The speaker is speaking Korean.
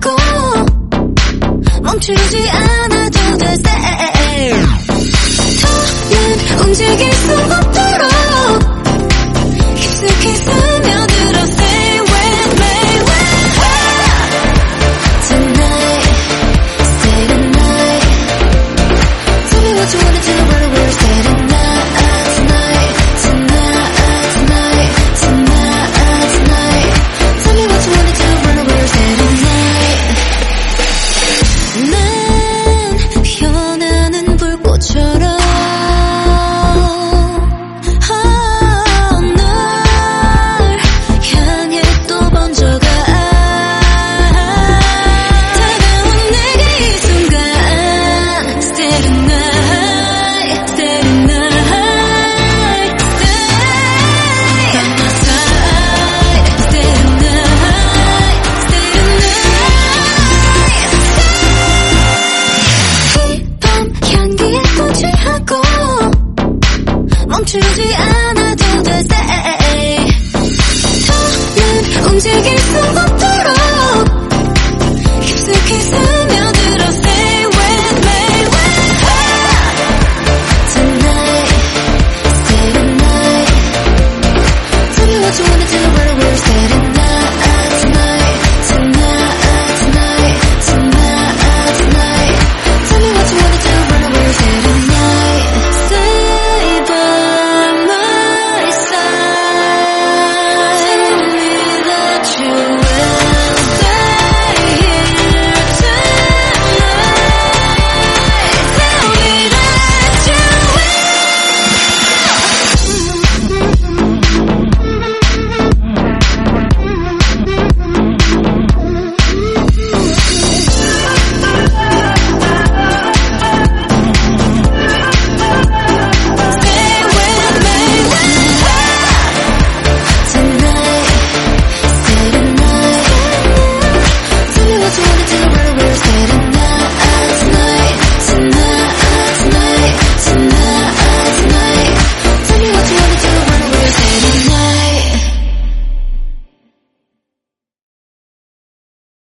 하고 멈추지 않아도 될 때. 더는 움직일 수 없. 주지 않아도 돼. 저는 움직일